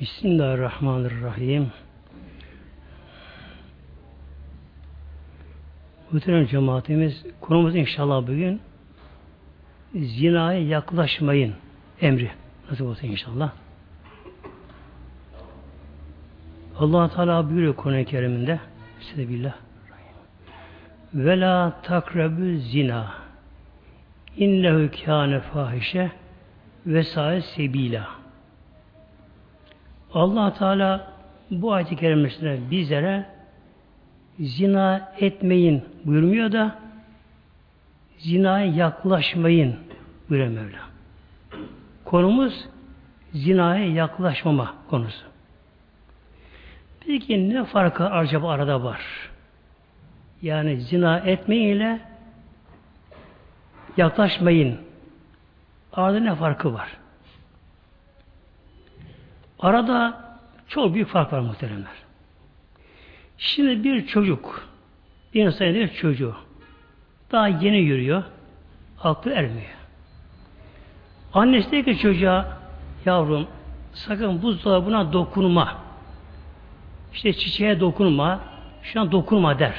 Bismillahirrahmanirrahim. Muhterem cemaatimiz, konumuz inşallah bugün zinaya yaklaşmayın emri. Nasıl olsa inşallah. allah Teala buyuruyor Kur'an-ı Kerim'inde Bismillah ve la takrabü zina innehu kâne fahişe vesaire sebila allah Teala bu ayet-i kerimesinde bizlere zina etmeyin buyurmuyor da zinaya yaklaşmayın buyuruyor Mevla. Konumuz zinaya yaklaşmama konusu. Peki ne farkı acaba arada var? Yani zina etmeyin ile yaklaşmayın. Arada ne farkı var? Arada çok büyük fark var muhteremler. Şimdi bir çocuk, bir insan bir çocuğu, daha yeni yürüyor, aklı ermiyor. Annesi diyor ki çocuğa, yavrum sakın buzdolabına dokunma. İşte çiçeğe dokunma, şuna dokunma der.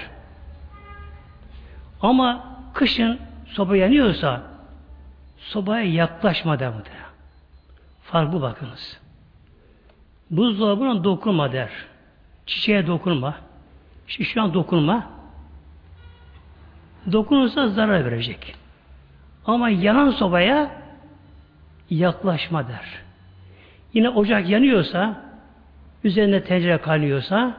Ama kışın soba yanıyorsa sobaya yaklaşma der muhtemelen. Fark bu bakınız. Buzdolabına dokunma der. Çiçeğe dokunma. İşte şu an dokunma. Dokunursa zarar verecek. Ama yanan sobaya yaklaşma der. Yine ocak yanıyorsa, üzerinde tencere kaynıyorsa,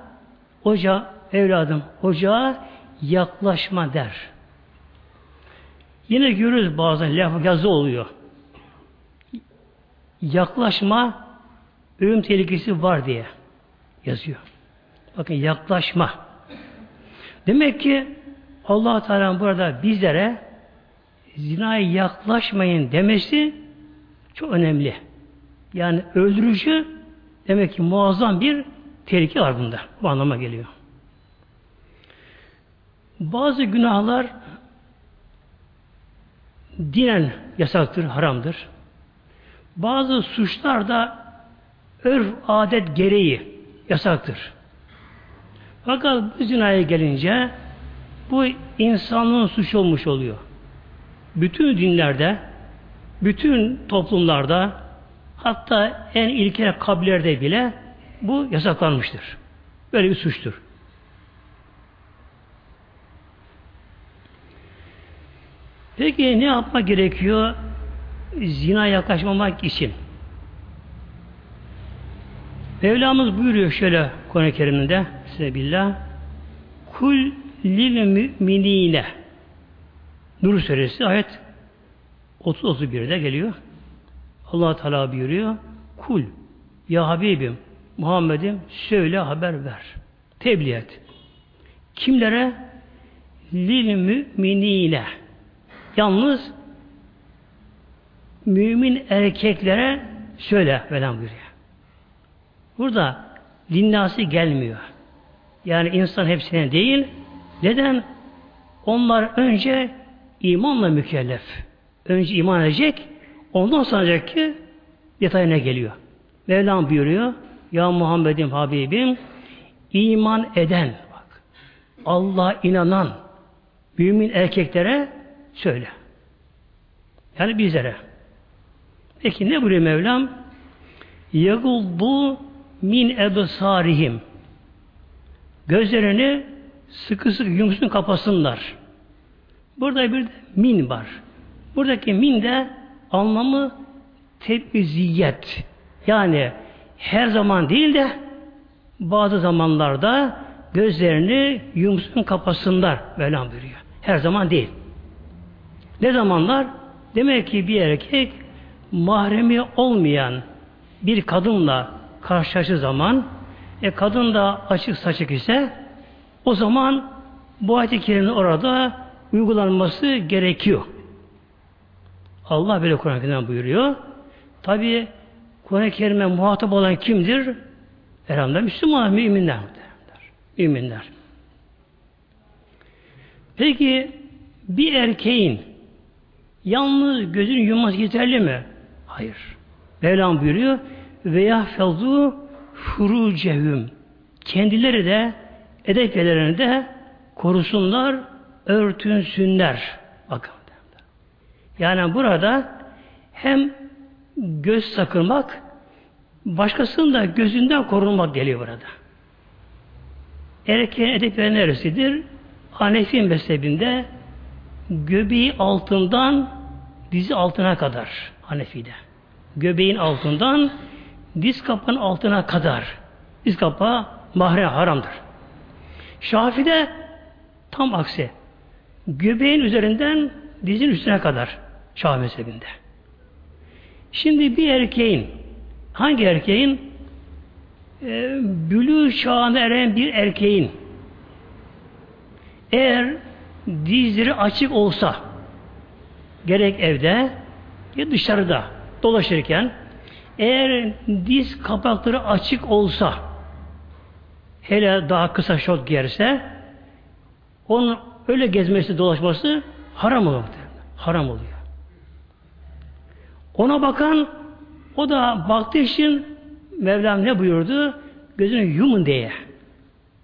ocağa, evladım, ocağa yaklaşma der. Yine görürüz bazen laf yazı oluyor. Yaklaşma ölüm tehlikesi var diye yazıyor. Bakın yaklaşma. Demek ki allah Teala burada bizlere zinaya yaklaşmayın demesi çok önemli. Yani öldürücü demek ki muazzam bir tehlike var bunda. Bu anlama geliyor. Bazı günahlar dinen yasaktır, haramdır. Bazı suçlar da örf adet gereği yasaktır. Fakat bu zinaya gelince bu insanlığın suçu olmuş oluyor. Bütün dinlerde, bütün toplumlarda hatta en ilkel kabilelerde bile bu yasaklanmıştır. Böyle bir suçtur. Peki ne yapmak gerekiyor zina yaklaşmamak için? Mevlamız buyuruyor şöyle Kur'an-ı Kerim'de size billah kul lil müminine Nur suresi ayet 30-31'de geliyor. allah Teala buyuruyor. Kul ya Habibim Muhammed'im söyle haber ver. Tebliğ et. Kimlere? Lil müminine. Yalnız mümin erkeklere söyle velen buyuruyor. Burada linnası gelmiyor. Yani insan hepsine değil. Neden? Onlar önce imanla mükellef. Önce iman edecek, ondan sonra ki detayına geliyor. Mevlam buyuruyor, Ya Muhammed'im Habibim, iman eden, bak, Allah'a inanan mümin erkeklere söyle. Yani bizlere. Peki ne buyuruyor Mevlam? Yaguldu min ebsarihim gözlerini sıkı sıkı yumuşun kapasınlar. Burada bir de min var. Buradaki min de anlamı tebiziyet. Yani her zaman değil de bazı zamanlarda gözlerini yumuşun kapasınlar Mevlam buyuruyor. Her zaman değil. Ne zamanlar? Demek ki bir erkek mahremi olmayan bir kadınla karşılaştığı zaman e, kadın da açık saçık ise o zaman bu ayet-i orada uygulanması gerekiyor. Allah böyle Kur'an-ı Kerim'den buyuruyor. Tabi Kur'an-ı Kerim'e muhatap olan kimdir? Elhamdülillah Müslüman, müminler. Müminler. Peki bir erkeğin yalnız gözünü yumması yeterli mi? Hayır. Mevlam buyuruyor ve yahfazû furucehum kendileri de edep de korusunlar, örtünsünler. Bakın. Yani burada hem göz sakınmak, başkasının da gözünden korunmak geliyor burada. Erkeğin edepleri neresidir? Hanefi mezhebinde göbeği altından dizi altına kadar Hanefi'de. Göbeğin altından diz kapının altına kadar. Diz kapağı mahrem haramdır. Şafi'de tam aksi. Göbeğin üzerinden dizin üstüne kadar Şafii mezhebinde. Şimdi bir erkeğin hangi erkeğin e, bülü çağına eren bir erkeğin eğer dizleri açık olsa gerek evde ya dışarıda dolaşırken eğer diz kapakları açık olsa hele daha kısa şort giyerse onun öyle gezmesi dolaşması haram oluyor. Haram oluyor. Ona bakan o da baktığı için Mevlam ne buyurdu? Gözünü yumun diye.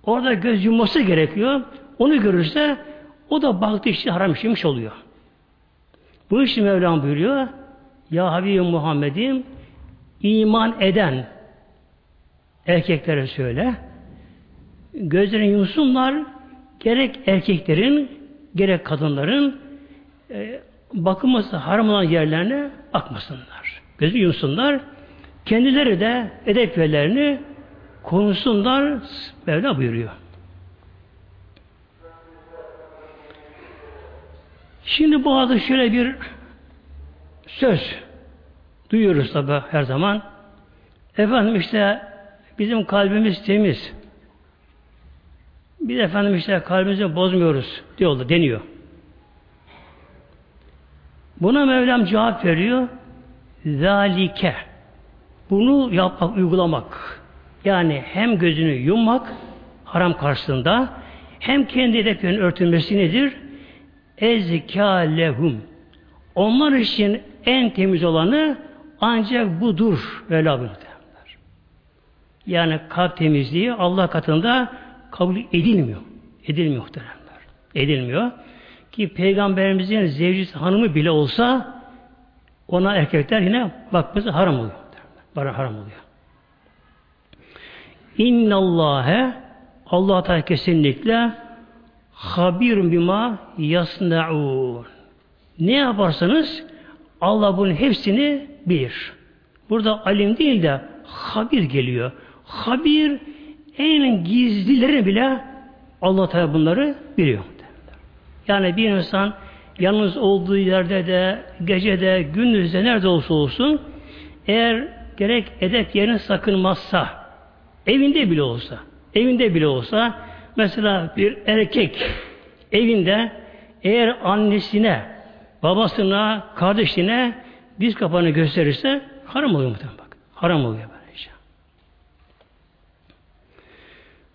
Orada göz yumması gerekiyor. Onu görürse o da baktığı için haram işlemiş oluyor. Bu işi Mevlam buyuruyor. Ya Habibim Muhammed'im iman eden erkeklere söyle. Gözlerini yumsunlar gerek erkeklerin gerek kadınların e, bakılması haram olan yerlerine bakmasınlar. Gözü yumsunlar. Kendileri de edep yerlerini konuşsunlar. Mevla buyuruyor. Şimdi bu adı şöyle bir söz duyuyoruz tabi her zaman. Efendim işte bizim kalbimiz temiz. Biz efendim işte kalbimizi bozmuyoruz diyorlar, deniyor. Buna Mevlam cevap veriyor. Zalike. Bunu yapmak, uygulamak. Yani hem gözünü yummak haram karşısında hem kendi edeplerinin örtülmesi nedir? Ezkâ lehum. Onlar için en temiz olanı ancak budur. Öyle buyurdular. Yani kalp temizliği Allah katında kabul edilmiyor. Edilmiyor muhteremler. Edilmiyor. Ki Peygamberimizin zevcisi hanımı bile olsa ona erkekler yine bakması haram oluyor. Bana haram oluyor. İnnallâhe Allah Teala kesinlikle habir bima yasnaun. Ne yaparsanız Allah bunun hepsini bilir. Burada alim değil de habir geliyor. Habir en gizlileri bile Allah Teala bunları biliyor. Yani bir insan yalnız olduğu yerde de, gecede, gündüzde nerede olsa olsun eğer gerek edep yerini sakınmazsa, evinde bile olsa, evinde bile olsa mesela bir erkek evinde eğer annesine, babasına, kardeşine diz kapağını gösterirse haram oluyor muhtemelen bak. Haram oluyor böylece.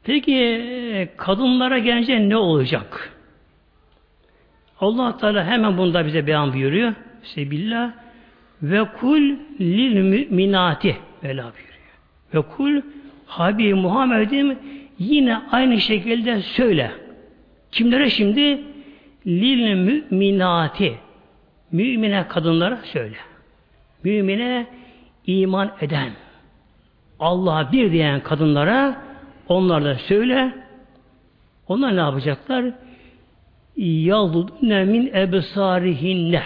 Peki kadınlara gelince ne olacak? Allah Teala hemen bunda bize beyan buyuruyor. Sebillah ve kul lil müminati Vela buyuruyor. Ve kul Habib Muhammed'im yine aynı şekilde söyle. Kimlere şimdi? Lil müminati. Mümine kadınlara söyle. Mümine iman eden, Allah'a bir diyen kadınlara onlarla söyle. Onlar ne yapacaklar? yaldudne min ebsarihinne.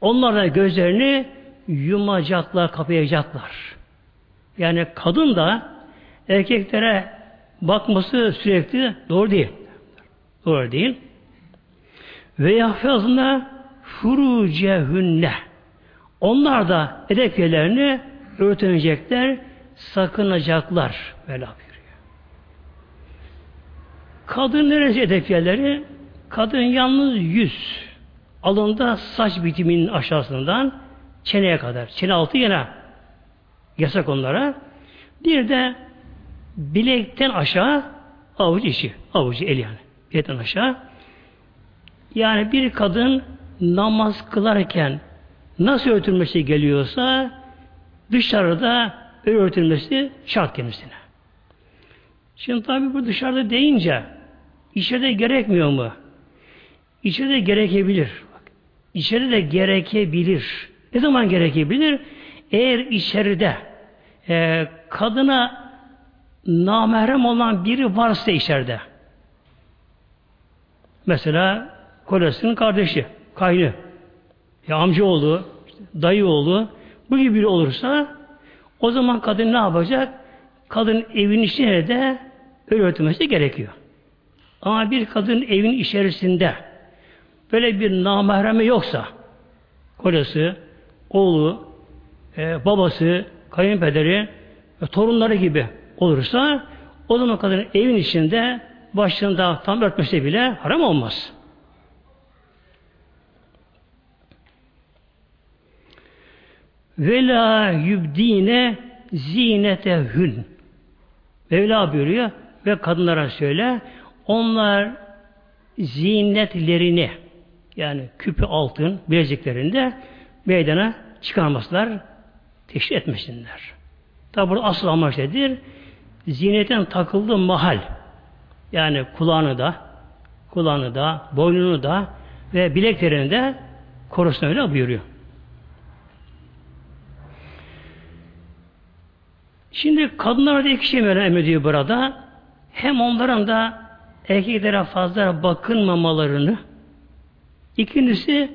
Onlar da gözlerini yumacaklar, kapayacaklar. Yani kadın da erkeklere bakması sürekli doğru değil. Doğru değil. Ve yahfazna furucehünne. Onlar da edep yerlerini örtünecekler, sakınacaklar. Böyle buyuruyor. Kadın neresi edep yerleri? Kadın yalnız yüz. Alında saç bitiminin aşağısından çeneye kadar. Çene altı yine yasak onlara. Bir de bilekten aşağı avuç içi. Avucu el yani. Bilekten aşağı. Yani bir kadın namaz kılarken nasıl örtülmesi geliyorsa dışarıda öyle örtülmesi şart kendisine. Şimdi tabi bu dışarıda deyince içeride gerekmiyor mu? İçeride gerekebilir. Bak, içeride gerekebilir. Ne zaman gerekebilir? Eğer içeride e, kadına namahrem olan biri varsa içeride. Mesela kolesinin kardeşi, kaynı, ya amca oğlu, dayı oğlu, bu gibi biri olursa o zaman kadın ne yapacak? Kadın evin içine de öyle örtülmesi gerekiyor. Ama bir kadın evin içerisinde böyle bir namahremi yoksa kocası, oğlu, e, babası, kayınpederi, e, torunları gibi olursa o zaman kadın evin içinde başında tam örtmesi bile haram olmaz. Ve la yübdine zinetehün. Mevla buyuruyor ve kadınlara söyle onlar zinetlerini yani küpü altın bileziklerinde meydana çıkarmasınlar, teşhir etmesinler. Tabi burada asıl amaç nedir? Zinetin takıldığı mahal. Yani kulağını da, kulağını da, boynunu da ve bileklerini de korusun öyle buyuruyor. Şimdi kadınlar da iki şey emrediyor burada. Hem onların da erkeklere fazla bakınmamalarını, ikincisi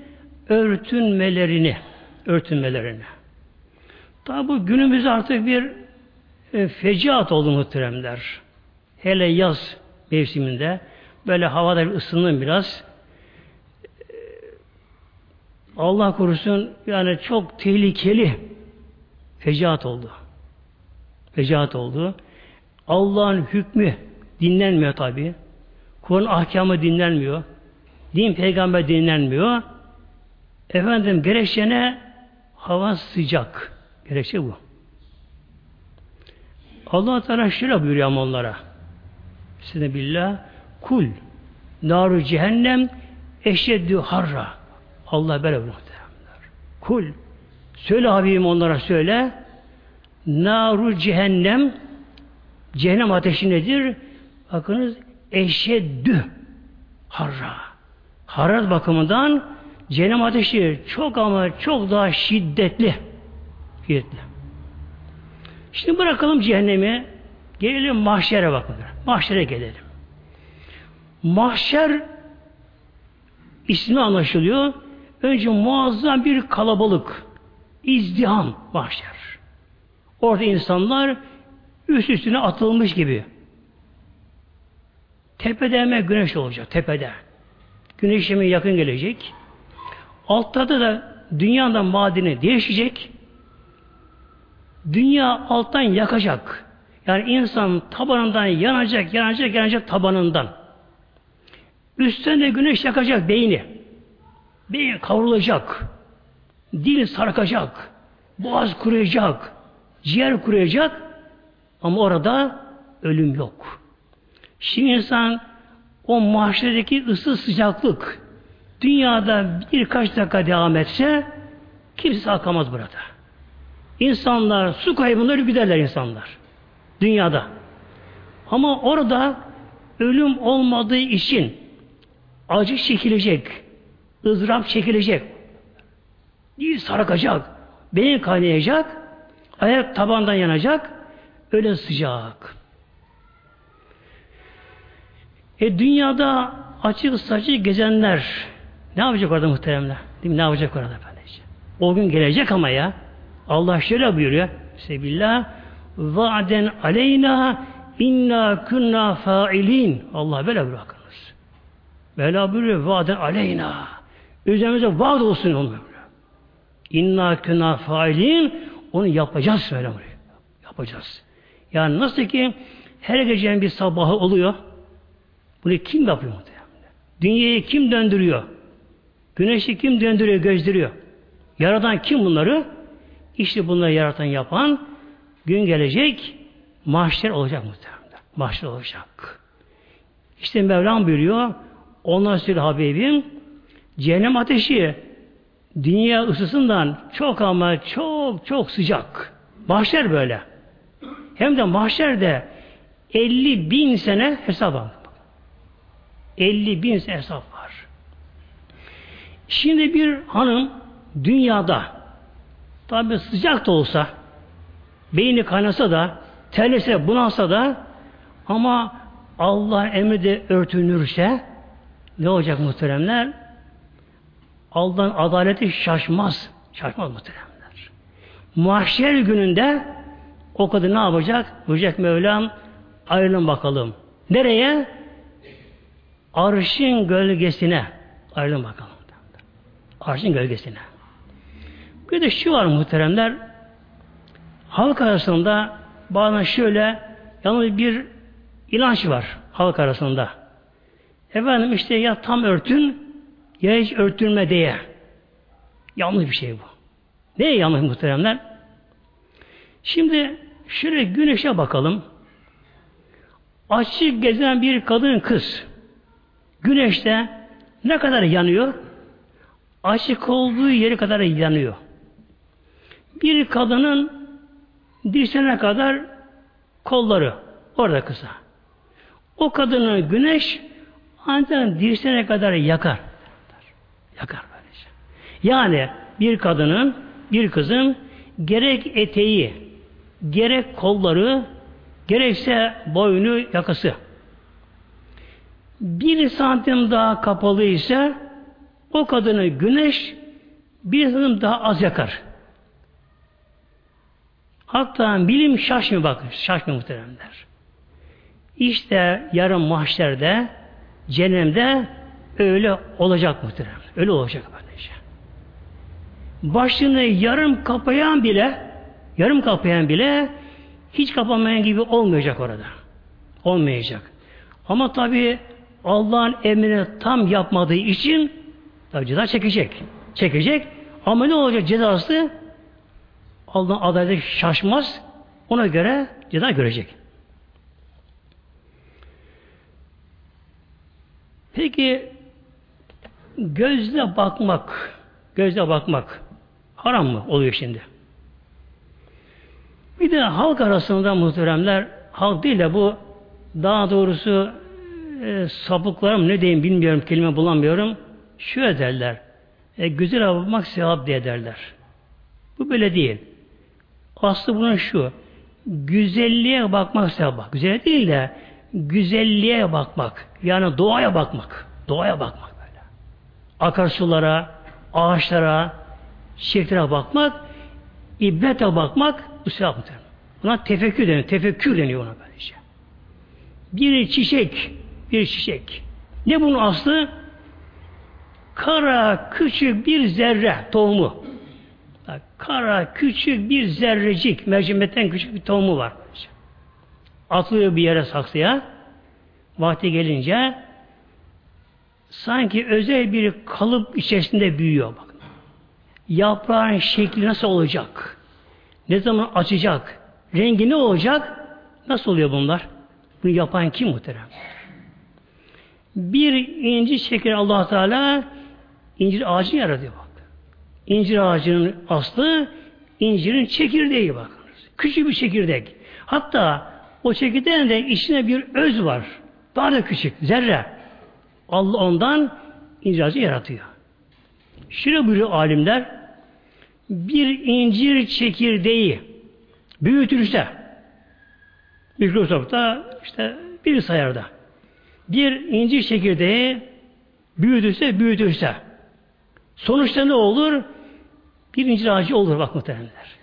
örtünmelerini, örtünmelerini. Tabi bu günümüzde artık bir e, fecaat oldu muhteremler. Hele yaz mevsiminde böyle havada bir ısındım biraz. E, Allah korusun yani çok tehlikeli fecaat oldu. Fecaat oldu. Allah'ın hükmü dinlenmiyor tabi. Kur'an ahkamı dinlenmiyor. Din peygamber dinlenmiyor. Efendim gerekçene hava sıcak. Gerekçe bu. Allah Teala şöyle buyuruyor onlara. Size billah kul naru cehennem eşeddü harra. Allah böyle buyuruyor. Kul söyle Habibim onlara söyle naru cehennem cehennem ateşi nedir? Bakınız eşeddü harra. Hararet bakımından cehennem ateşi çok ama çok daha şiddetli. Şiddetli. Şimdi bırakalım cehennemi. Gelelim mahşere bakalım. Mahşere gelelim. Mahşer ismi anlaşılıyor. Önce muazzam bir kalabalık. izdiham mahşer. Orada insanlar üst üstüne atılmış gibi. Tepede hemen güneş olacak. Tepede. Güneş hemen yakın gelecek. Altta da dünyanın madeni değişecek. Dünya alttan yakacak. Yani insan tabanından yanacak, yanacak, yanacak tabanından. Üstten de güneş yakacak beyni. Beyin kavrulacak. Dil sarkacak. Boğaz kuruyacak. Ciğer kuruyacak. Ama orada ölüm yok. Şimdi insan o mahşerdeki ısı sıcaklık dünyada birkaç dakika devam etse kimse kalkamaz burada. İnsanlar su kaybında giderler insanlar. Dünyada. Ama orada ölüm olmadığı için acı çekilecek, ızdırap çekilecek, dil sarkacak, beyin kaynayacak, ayak tabandan yanacak, öyle sıcak. E dünyada açık saçık gezenler ne yapacak orada muhteremler? Değil mi? Ne yapacak orada efendice? O gün gelecek ama ya. Allah şöyle buyuruyor. Sebillah va'den aleyna inna kunna failin. Allah böyle bırakınız. Böyle buyuruyor va'den aleyna. Üzerimize vaad olsun onu. İnna kunna failin. Onu yapacağız böyle buyuruyor. Yapacağız. Yani nasıl ki her gecenin bir sabahı oluyor. Bunu kim yapıyor muhtemelen? Dünyayı kim döndürüyor? Güneşi kim döndürüyor, gözdürüyor? Yaradan kim bunları? İşte bunları yaratan yapan gün gelecek mahşer olacak muhtemelen. Mahşer olacak. İşte Mevlam buyuruyor ondan sonra Habibim cehennem ateşi dünya ısısından çok ama çok çok sıcak. Mahşer böyle. Hem de mahşerde 50 bin sene hesap var. 50 bin sene hesap var. Şimdi bir hanım dünyada tabi sıcak da olsa beyni kaynasa da terlese bunalsa da ama Allah emri de örtünürse ne olacak muhteremler? Allah'ın adaleti şaşmaz. Şaşmaz muhteremler. Mahşer gününde o kadın ne yapacak? Buyacak Mevlam ayrılın bakalım. Nereye? Arşın gölgesine. Ayrılın bakalım. Arşın gölgesine. Bir de şu var muhteremler. Halk arasında bazen şöyle yalnız bir inanç var halk arasında. Efendim işte ya tam örtün ya hiç örtülme diye. Yanlış bir şey bu. Ne yanlış muhteremler? Şimdi şöyle güneşe bakalım. Açık gezen bir kadın kız güneşte ne kadar yanıyor? Açık olduğu yeri kadar yanıyor. Bir kadının dirseğine kadar kolları orada kısa. O kadını güneş ancak dirseğine kadar yakar. Yakar böylece. Yani bir kadının, bir kızın gerek eteği, gerek kolları, gerekse boynu, yakası. Bir santim daha kapalı ise o kadını güneş bir santim daha az yakar. Hatta bilim şaşmıyor bakın, şaşmıyor muhteremler. İşte yarın mahşerde, cehennemde öyle olacak muhterem. Öyle olacak böylece. Başını yarım kapayan bile, yarım kapayan bile hiç kapamayan gibi olmayacak orada. Olmayacak. Ama tabi Allah'ın emrini tam yapmadığı için tabi ceza çekecek. Çekecek. Ama ne olacak cezası? Allah'ın adaleti şaşmaz. Ona göre ceza görecek. Peki gözle bakmak, gözle bakmak haram mı oluyor şimdi? Bir de halk arasında muhteremler, halk değil de bu daha doğrusu e, sapıklarım ne diyeyim bilmiyorum, kelime bulamıyorum. Şu ederler. E, güzel bakmak sevap diye derler. Bu böyle değil. Aslı bunun şu. Güzelliğe bakmak sevap. Güzel değil de güzelliğe bakmak. Yani doğaya bakmak. Doğaya bakmak. Akarsulara, ağaçlara, çiçeklere bakmak, ibrete bakmak bu sevap. Buna tefekkür deniyor. Tefekkür deniyor ona böylece. Bir çiçek, bir çiçek. Ne bunun aslı? Kara küçük bir zerre tohumu. Kara küçük bir zerrecik, mercimetten küçük bir tohumu var. Atılıyor bir yere saksıya. Vakti gelince sanki özel bir kalıp içerisinde büyüyor. Bak. Yaprağın şekli nasıl olacak? Ne zaman açacak? Rengi ne olacak? Nasıl oluyor bunlar? Bunu yapan kim muhterem? Bir incir şekeri allah Teala incir ağacını yaratıyor bak. İncir ağacının aslı incirin çekirdeği bakınız. Küçük bir çekirdek. Hatta o çekirdeğin de içine bir öz var. Daha da küçük. Zerre. Allah ondan incir ağacı yaratıyor. Şöyle buyuruyor alimler bir incir çekirdeği büyütülse Microsoft'ta işte bir sayarda bir incir çekirdeği büyütülse büyütülse sonuçta ne olur? Bir incir ağacı olur bak muhtemelenler.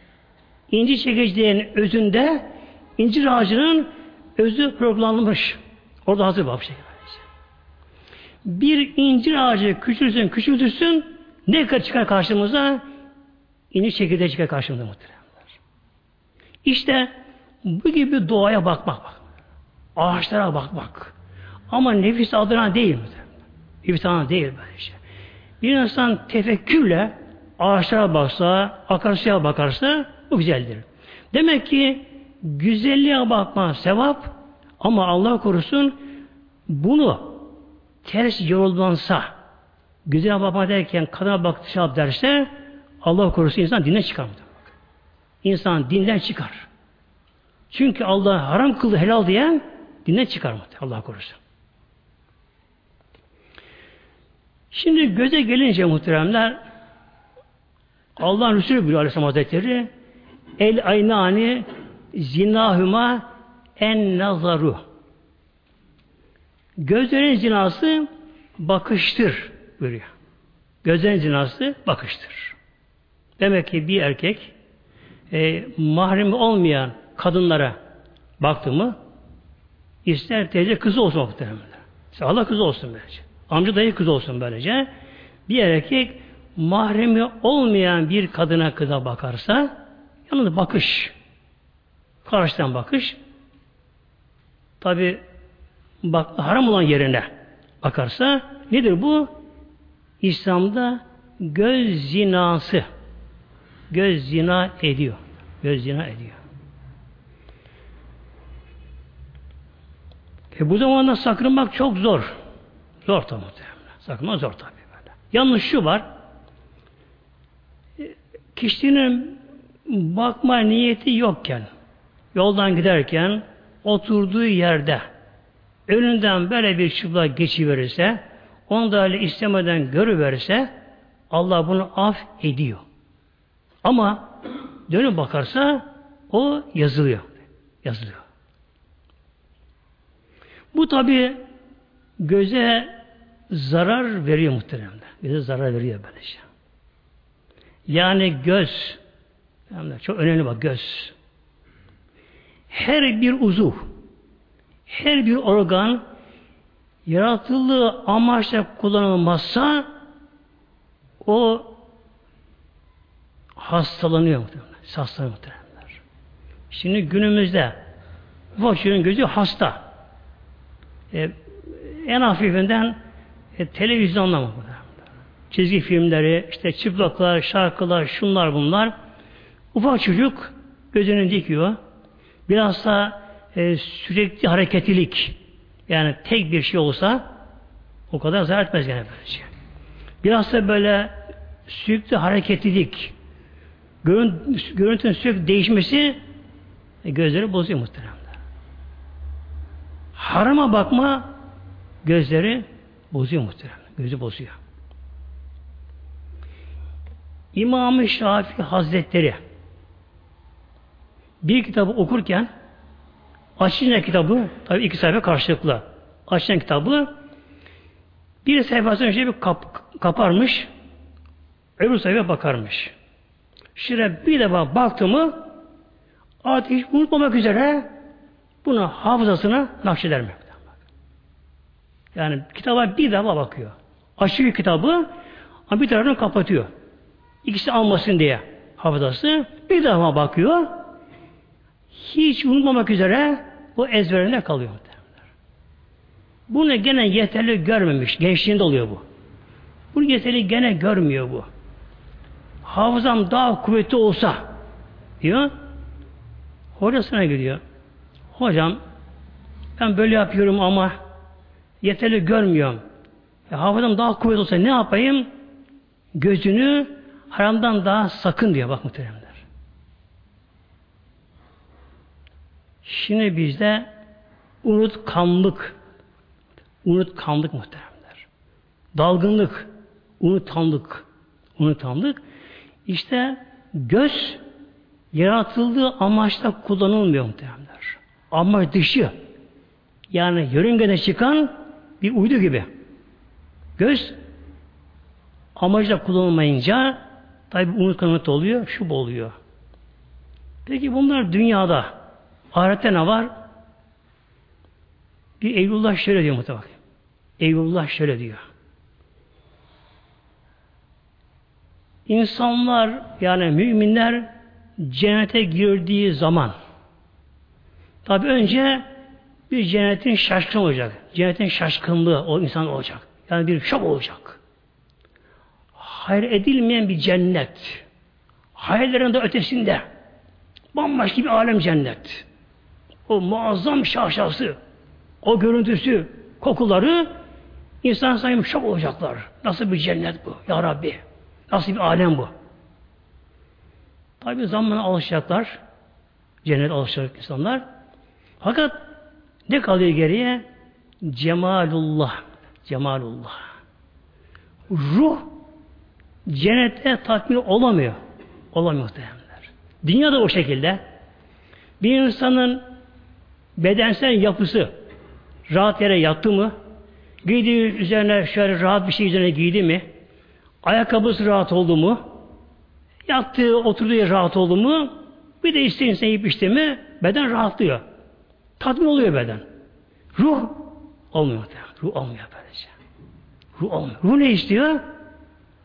İncir çekirdeğinin özünde incir ağacının özü programlanmış. Orada hazır bak şey. Bir incir ağacı küçülsün küçültürsün ne kadar çıkar karşımıza? İncir çekirdeği çıkar karşımıza muhteremler. İşte bu gibi doğaya bakmak. Bak. Ağaçlara bakmak. Ama nefis adına değil mi? Nefis adına değil böyle şey. Bir insan tefekkürle ağaçlara baksa, akarsuya bakarsa bu güzeldir. Demek ki güzelliğe bakma sevap ama Allah korusun bunu ters yorulmansa güzel bakma derken kadına bak sevap derse Allah korusun insan dinden çıkar. İnsan dinden çıkar. Çünkü Allah haram kıldı helal diyen dinden çıkar Allah korusun. Şimdi göze gelince muhteremler Allah'ın Resulü buyuruyor Aleyhisselam Hazretleri El aynani zinahüma en nazaru Gözlerin zinası bakıştır buyuruyor. Gözlerin zinası bakıştır. Demek ki bir erkek e, mahremi olmayan kadınlara baktı mı ister teyze kızı olsun muhtemelen. Allah kızı olsun böylece. Amca dayı kızı olsun böylece. Bir erkek mahremi olmayan bir kadına kıza bakarsa yalnız bakış karşıdan bakış tabi bak, haram olan yerine bakarsa nedir bu? İslam'da göz zinası. Göz zina ediyor. Göz zina ediyor. E bu zamanda sakınmak çok zor. Zor tabi. Sakınmak zor tabi böyle. Yalnız şu var. E, kişinin bakma niyeti yokken, yoldan giderken, oturduğu yerde önünden böyle bir çıplak geçiverirse, onu da öyle istemeden görüverirse, Allah bunu af ediyor. Ama dönüp bakarsa o yazılıyor. Yazılıyor. Bu tabi göze zarar veriyor muhteremler. Göze zarar veriyor böylece. Şey. Yani göz çok önemli bak göz. Her bir uzuv her bir organ yaratıldığı amaçla kullanılmazsa o hastalanıyor muhtemelen. Hastalanıyor muhtemelen. Şimdi günümüzde ufak gözü hasta. E, en hafifinden e, televizyonla mı? Çizgi filmleri, işte çıplaklar, şarkılar, şunlar bunlar. Ufak çocuk gözünü dikiyor. Biraz da e, sürekli hareketlilik yani tek bir şey olsa o kadar zarar etmez gene böylece. Biraz da böyle sürekli hareketlilik görüntünün sürekli değişmesi e, gözleri bozuyor muhteremler. Harama bakma gözleri bozuyor muhteremler. Gözü bozuyor. İmam-ı Şafii Hazretleri bir kitabı okurken Açınca kitabı, tabi iki sayfa karşılıklı. Açınca kitabı bir sayfasını önce bir kap, kaparmış, öbür sayfaya bakarmış. Şire bir defa baktı mı artık hiç unutmamak üzere bunu hafızasına nakşeder mi? Yani kitaba bir defa bakıyor. Açıyor kitabı ama bir tarafını kapatıyor. İkisi almasın diye hafızası. Bir defa bakıyor hiç unutmamak üzere bu ezberinde kalıyor. Bunu gene yeterli görmemiş. Gençliğinde oluyor bu. Bunu yeterli gene görmüyor bu. Hafızam daha kuvvetli olsa diyor. Hocasına gidiyor. Hocam ben böyle yapıyorum ama yeterli görmüyorum. Ya, hafızam daha kuvvetli olsa ne yapayım? Gözünü haramdan daha sakın diyor bak muhteremler. Şimdi bizde unutkanlık, unutkanlık muhteremler. Dalgınlık, unutanlık, unutanlık. İşte göz yaratıldığı amaçla kullanılmıyor muhteremler. Amaç dışı. Yani yörüngede çıkan bir uydu gibi. Göz amacla kullanılmayınca tabi unutkanlık oluyor, şu oluyor. Peki bunlar dünyada Ahirette ne var? Bir Eylullah şöyle diyor mutlaka. Eylullah şöyle diyor. İnsanlar yani müminler cennete girdiği zaman tabi önce bir cennetin şaşkın olacak. Cennetin şaşkınlığı o insan olacak. Yani bir şok olacak. Hayır edilmeyen bir cennet. Hayallerin de ötesinde. Bambaşka bir alem cennet o muazzam şaşası, o görüntüsü, kokuları insan sayım şok olacaklar. Nasıl bir cennet bu ya Rabbi? Nasıl bir alem bu? Tabi zamanla alışacaklar. Cennet alışacak insanlar. Fakat Ne kalıyor geriye? Cemalullah. Cemalullah. Ruh cennette tatmin olamıyor. Olamıyor muhtemelenler. Dünya da o şekilde. Bir insanın bedensel yapısı rahat yere yattı mı, giydiği üzerine şöyle rahat bir şey üzerine giydi mi, ayakkabısı rahat oldu mu, yattığı, oturduğu yer rahat oldu mu, bir de isteğinse yiyip içti mi, beden rahatlıyor. Tatmin oluyor beden. Ruh olmuyor. Ruh olmuyor böylece. Ruh olmuyor. Ruh ne istiyor?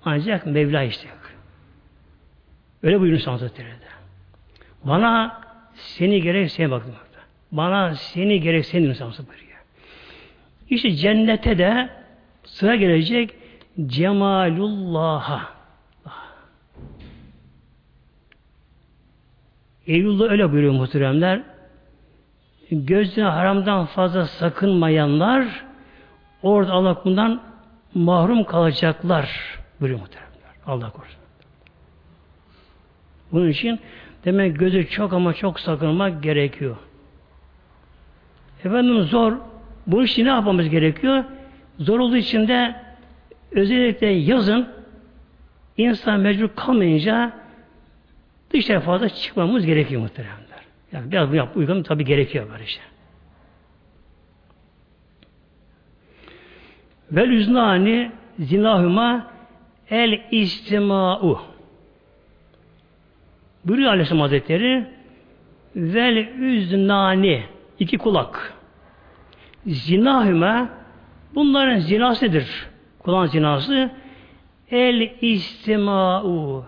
Ancak Mevla istiyor. Öyle buyuruyor Sanat Hazretleri'de. Bana seni gerek seni baktım. Bana seni gerek seni insan buyuruyor. İşte cennete de sıra gelecek cemalullah'a. Eylül'de öyle buyuruyor muhteremler. Gözüne haramdan fazla sakınmayanlar orada Allah bundan mahrum kalacaklar buyuruyor muhteremler. Allah korusun. Bunun için demek gözü çok ama çok sakınmak gerekiyor. Efendim zor. Bu işi ne yapmamız gerekiyor? Zor olduğu için de özellikle yazın insan mecbur kalmayınca dışarı fazla çıkmamız gerekiyor muhteremler. Yani biraz bunu yap, uygun tabi gerekiyor böyle işte. Vel üznani zinahuma el istima'u Buyuruyor Aleyhisselam Hazretleri vel üznani iki kulak zinahüme bunların zinasıdır. Kulağın zinası el istima'u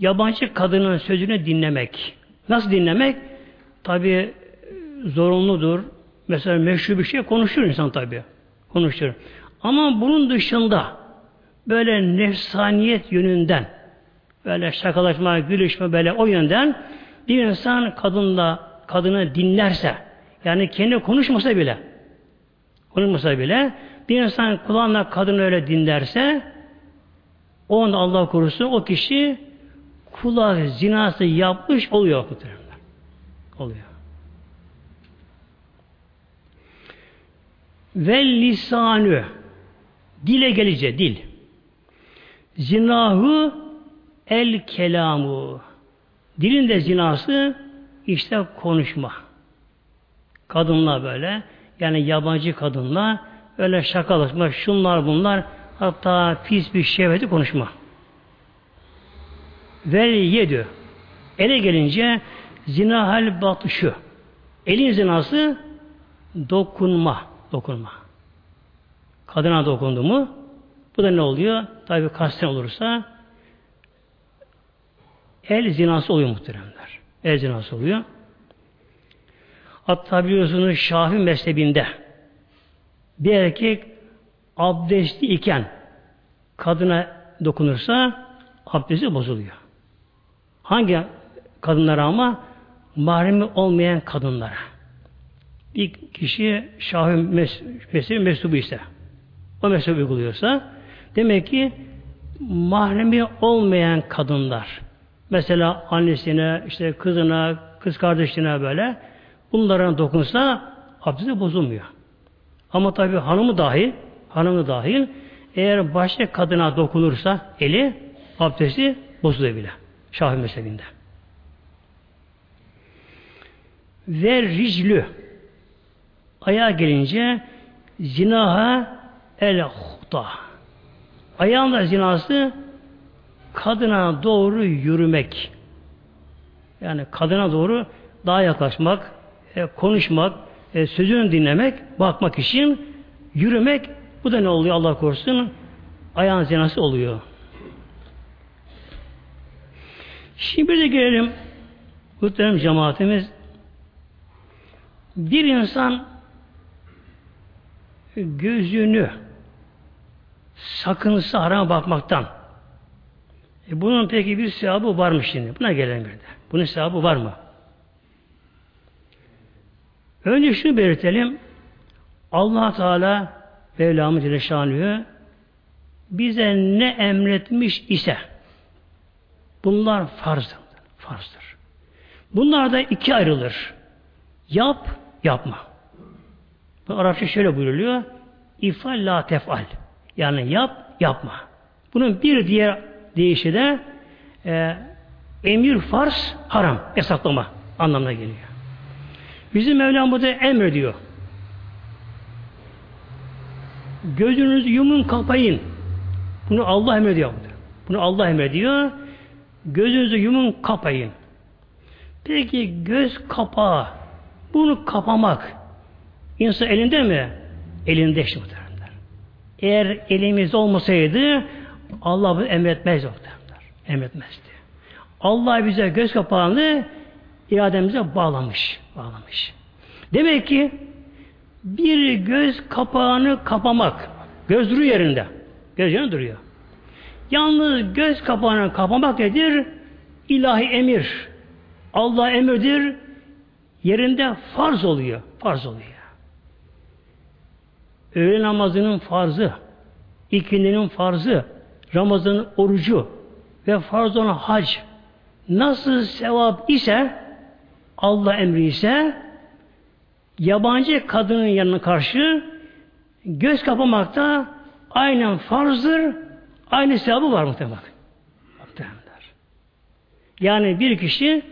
yabancı kadının sözünü dinlemek. Nasıl dinlemek? Tabi zorunludur. Mesela meşhur bir şey konuşur insan tabi. Konuşur. Ama bunun dışında böyle nefsaniyet yönünden böyle şakalaşma, gülüşme böyle o yönden bir insan kadınla kadını dinlerse yani kendi konuşmasa bile konuşmasa bile bir insan kulağına kadını öyle dinlerse o anda Allah korusun o kişi kulak zinası yapmış oluyor muhtemelen. Oluyor. Ve lisanı dile gelince dil zinahı el kelamu dilin de zinası işte konuşma. Kadınla böyle yani yabancı kadınla öyle şakalaşma, şunlar bunlar hatta pis bir şehveti konuşma. Ve yedü. Ele gelince zinahal batışu. Elin zinası dokunma. Dokunma. Kadına dokundu mu bu da ne oluyor? Tabi kasten olursa el zinası oluyor muhteremler. El zinası oluyor. Hatta biliyorsunuz Şafi mezhebinde bir erkek abdestli iken kadına dokunursa abdesti bozuluyor. Hangi kadınlara ama mahremi olmayan kadınlara. Bir kişi Şafi mezhebi mesubu ise o mezhebi uyguluyorsa demek ki mahremi olmayan kadınlar mesela annesine, işte kızına, kız kardeşine böyle bunlara dokunsa abdesti bozulmuyor. Ama tabi hanımı dahil, hanımı dahil eğer başka kadına dokunursa eli abdesti bozuluyor bile. Şafii mezhebinde. Ve riclü ayağa gelince zinaha el huta. Ayağın da zinası kadına doğru yürümek. Yani kadına doğru daha yaklaşmak, e, konuşmak, e, sözünü dinlemek, bakmak için yürümek bu da ne oluyor Allah korusun? Ayağın zinası oluyor. Şimdi bir de gelelim muhterem cemaatimiz bir insan gözünü sakınsa harama bakmaktan e bunun peki bir sevabı var mı şimdi? Buna gelen bir de. Bunun sevabı var mı? Önce şunu belirtelim. allah Teala Mevlamı Celle bize ne emretmiş ise bunlar farzdır. Farzdır. Bunlar da iki ayrılır. Yap, yapma. Bu Arapça şöyle buyuruluyor. İfal la tefal. Yani yap, yapma. Bunun bir diğer deyişi de e, emir farz, haram, yasaklama anlamına geliyor. Bizim Mevlam burada emrediyor. Gözünüzü yumun kapayın. Bunu Allah emrediyor. Bunu Allah emrediyor. Gözünüzü yumun kapayın. Peki göz kapağı bunu kapamak insan elinde mi? Elinde işte muhtemelen. Eğer elimiz olmasaydı Allah bunu emretmez muhtemelen. Emretmezdi. Allah bize göz kapağını irademize bağlamış. Bağlamış. Demek ki bir göz kapağını kapamak göz duruyor yerinde. Göz yerinde duruyor. Yalnız göz kapağını kapamak nedir? İlahi emir. Allah emirdir. Yerinde farz oluyor. Farz oluyor. Öğle namazının farzı, ikindinin farzı, Ramazan'ın orucu ve farz olan hac nasıl sevap ise Allah emri ise yabancı kadının yanına karşı göz kapamakta aynen farzdır, aynı sevabı var muhtemelen. Yani bir kişi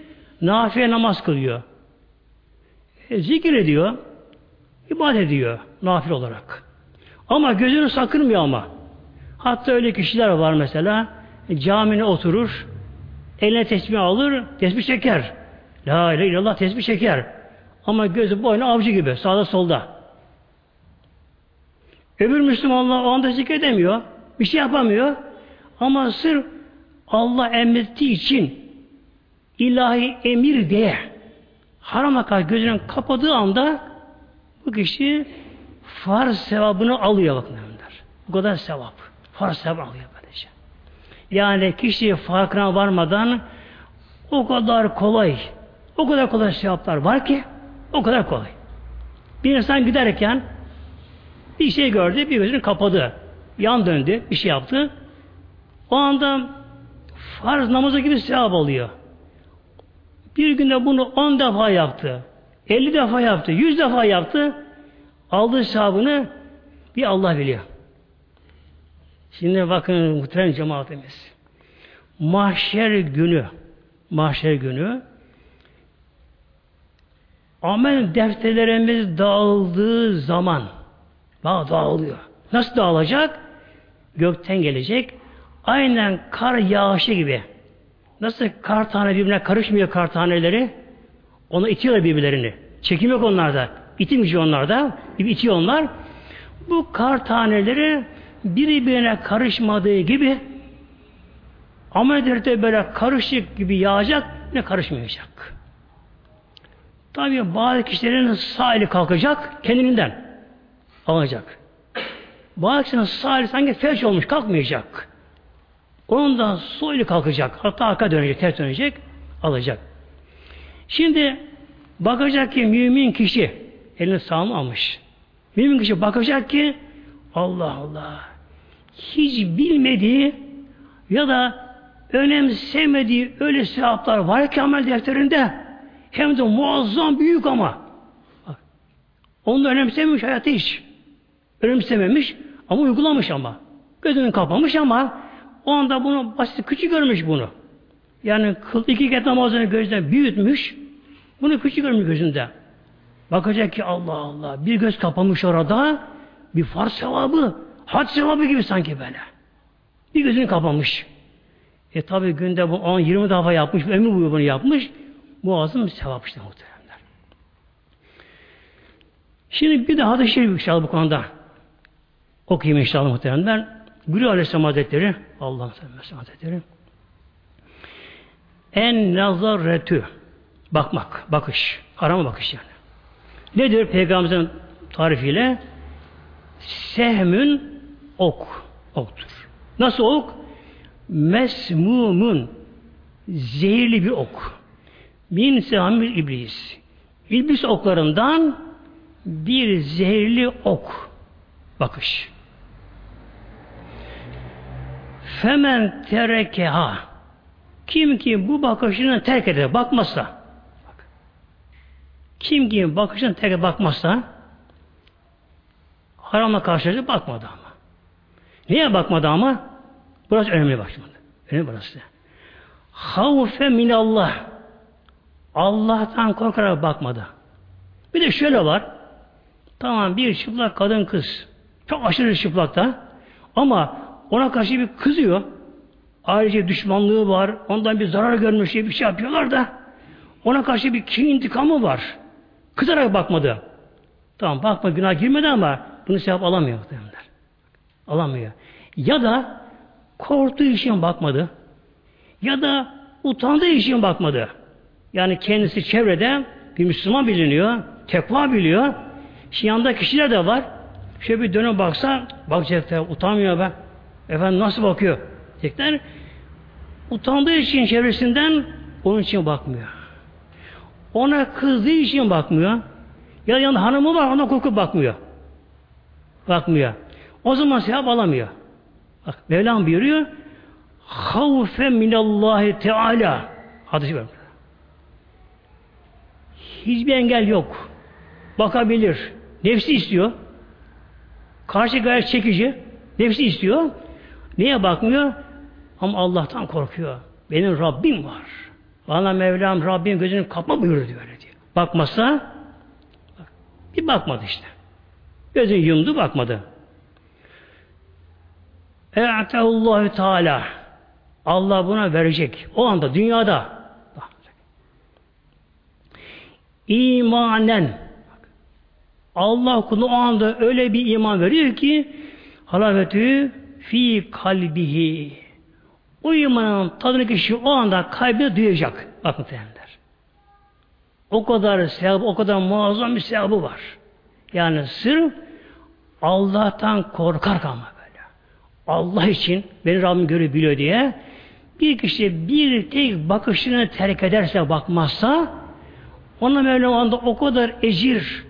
nafile namaz kılıyor. E, zikir ediyor, ibadet ediyor nafil olarak. Ama gözünü sakınmıyor ama. Hatta öyle kişiler var mesela camine oturur, eline tesbih alır, tesbih çeker. La ilahe illallah tesbih çeker. Ama gözü boynu avcı gibi sağda solda. Öbür Müslümanlar o anda zikredemiyor. Bir şey yapamıyor. Ama sırf Allah emrettiği için ilahi emir diye harama karşı gözünü kapadığı anda bu kişi farz sevabını alıyor bakın. Bu kadar sevap. Farz sevap alıyor böylece. Yani kişi farkına varmadan o kadar kolay o kadar kolay sevaplar var ki o kadar kolay. Bir insan giderken bir şey gördü, bir gözünü kapadı. Yan döndü, bir şey yaptı. O anda farz namazı gibi sevap alıyor. Bir günde bunu on defa yaptı. elli defa yaptı. yüz defa yaptı. Aldığı sevabını bir Allah biliyor. Şimdi bakın muhterem cemaatimiz. Mahşer günü mahşer günü amel defterlerimiz dağıldığı zaman daha dağılıyor. Nasıl dağılacak? Gökten gelecek. Aynen kar yağışı gibi. Nasıl kar tane birbirine karışmıyor kar taneleri? Onu itiyorlar birbirlerini. Çekim yok onlarda. İtim onlarda. İtiyor onlar. Bu kar taneleri birbirine karışmadığı gibi amel defteri böyle karışık gibi yağacak ne karışmayacak. Tabi bazı kişilerin sağ eli kalkacak kendinden alacak. Bazı kişilerin sağ eli sanki felç olmuş kalkmayacak. Ondan sol eli kalkacak. Hatta arka dönecek, ters dönecek, alacak. Şimdi bakacak ki mümin kişi elini sağlam almış. Mümin kişi bakacak ki Allah Allah hiç bilmediği ya da önemsemediği öyle sevaplar var ki amel defterinde hem de muazzam büyük ama. Onu da önemsememiş hayatı hiç. Önemsememiş ama uygulamış ama. Gözünü kapamış ama o anda bunu basit küçük görmüş bunu. Yani kıl iki ket namazını gözünden büyütmüş. Bunu küçük görmüş gözünde. Bakacak ki Allah Allah bir göz kapamış orada bir farz sevabı, hac sevabı gibi sanki böyle. Bir gözünü kapamış. E tabi günde bu 10-20 defa yapmış, ömür boyu bunu yapmış. Muazzam bir sevap işte muhteremler. Şimdi bir daha da şey inşallah bu konuda okuyayım inşallah muhteremler. Gülü Aleyhisselam Hazretleri Allah'ın Aleyhisselam Hazretleri en nazaretü bakmak, bakış, arama bakış yani. Nedir Peygamberimizin tarifiyle? Sehmün ok, oktur. Nasıl ok? Mesmumun zehirli bir ok. Min sehamil iblis. İblis oklarından bir zehirli ok. Bakış. Femen terekeha. Kim ki bu bakışını terk eder, bakmazsa, kim ki bakışını terk eder, bakmazsa, haramla karşılaştı bakmadı ama. Niye bakmadı ama? Burası önemli bakmadı. Önemli burası. Havfe minallah. Allah'tan korkarak bakmadı. Bir de şöyle var. Tamam bir çıplak kadın kız. Çok aşırı çıplakta. Ama ona karşı bir kızıyor. Ayrıca düşmanlığı var. Ondan bir zarar görmüş diye bir şey yapıyorlar da ona karşı bir kin intikamı var. Kızarak bakmadı. Tamam bakma günah girmedi ama bunu sevap alamıyor. Derler. Alamıyor. Ya da korktuğu için bakmadı. Ya da utandığı için bakmadı. Yani kendisi çevrede bir Müslüman biliniyor. Tekva biliyor. Şimdi yanında kişiler de var. Şöyle bir dönüp baksa bakacaklar. Utanmıyor be. Efendim nasıl bakıyor? Diyecekler. Utandığı için çevresinden onun için bakmıyor. Ona kızdığı için bakmıyor. Ya yanında hanımı var ona korkup bakmıyor. Bakmıyor. O zaman sevap alamıyor. Bak Mevlam buyuruyor. Havfe minallahi teala. Hadisi var. Hiçbir engel yok. Bakabilir. Nefsi istiyor. Karşı gayet çekici. Nefsi istiyor. Niye bakmıyor? Ama Allah'tan korkuyor. Benim Rabbim var. Bana Mevlam Rabbim gözünü kapma buyurdu diyor. Öyle diyor. Bakmazsa bir bakmadı işte. Gözünü yumdu bakmadı. E'tehullahu Teala Allah buna verecek. O anda dünyada imanen Allah kulu o anda öyle bir iman veriyor ki halafetü fi kalbihi o imanın tadını kişi o anda kalbine duyacak. Bakın muhtemelenler. O kadar sevap, o kadar muazzam bir sevabı var. Yani sırf Allah'tan korkar ama böyle. Allah için beni Rabbim görebiliyor diye bir kişi bir tek bakışını terk ederse bakmazsa ona Mevlam anda o kadar ecir,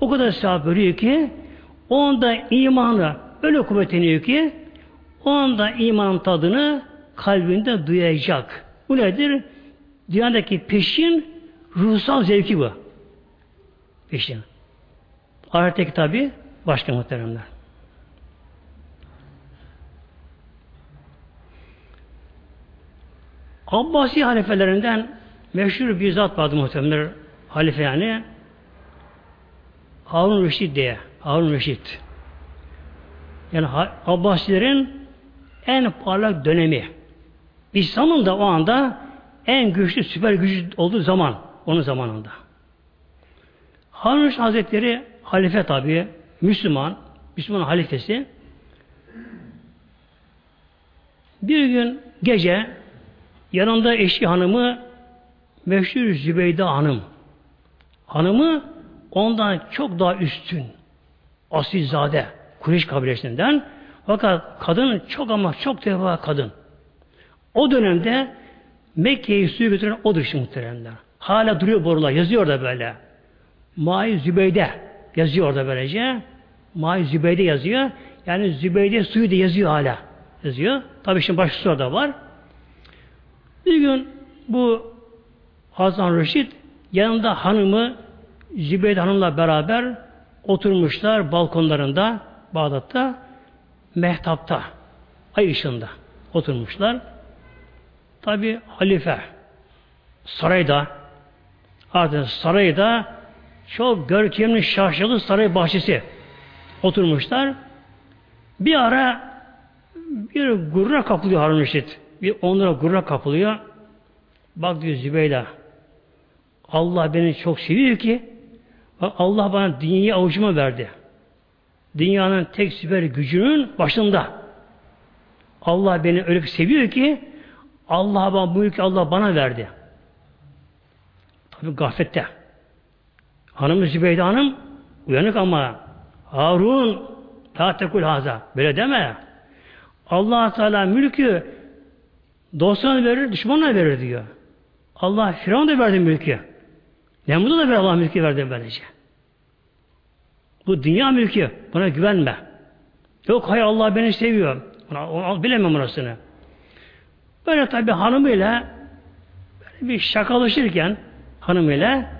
o kadar sevap veriyor ki o anda imanı öyle kuvvetleniyor ki o anda imanın tadını kalbinde duyacak. Bu nedir? Dünyadaki peşin ruhsal zevki bu. Peşin. Ahiretteki tabi başka muhteremler. Abbasi halifelerinden meşhur bir zat vardı muhteremler. Halife yani Harun Reşit diye. Harun Reşit. Yani Abbasilerin en parlak dönemi. İslam'ın da o anda en güçlü, süper gücü olduğu zaman, onun zamanında. Harun Hazretleri halife tabi, Müslüman, Müslüman halifesi. Bir gün gece yanında eşi hanımı meşhur Zübeyde Hanım. Hanımı ondan çok daha üstün. Asilzade. Kureyş kabilesinden. Fakat kadın çok ama çok tevba kadın. O dönemde Mekke'yi suyu götüren o dışı muhteremler. Hala duruyor borular. Yazıyor da böyle. Mai Zübeyde yazıyor orada böylece. Mai Zübeyde yazıyor. Yani Zübeyde suyu da yazıyor hala. Yazıyor. Tabi şimdi başka da var. Bir gün bu Hasan Reşit yanında hanımı Zübeyde Hanım'la beraber oturmuşlar balkonlarında Bağdat'ta mehtapta ay ışığında oturmuşlar. Tabi halife sarayda artık sarayda çok görkemli şaşalı saray bahçesi oturmuşlar. Bir ara bir gurura kapılıyor Harun Reşit. Bir onlara gurura kapılıyor. Bak diyor Zübeyde Allah beni çok seviyor ki Allah bana dünyayı avucuma verdi. Dünyanın tek süper gücünün başında. Allah beni öyle seviyor ki Allah bana bu mülkü Allah bana verdi. Tabi gaflette. Hanım Zübeyde Hanım uyanık ama Harun la tekul haza. Böyle deme. allah Teala mülkü dostuna verir, düşmanına verir diyor. Allah Firavun da verdi mülkü. Nemrut'a da bir Allah mülkü verdi böylece. Bu dünya mülkü. Buna güvenme. Yok hayır Allah beni seviyor. Ona, ona bilemem orasını. Böyle tabi hanımıyla böyle bir şakalaşırken hanımıyla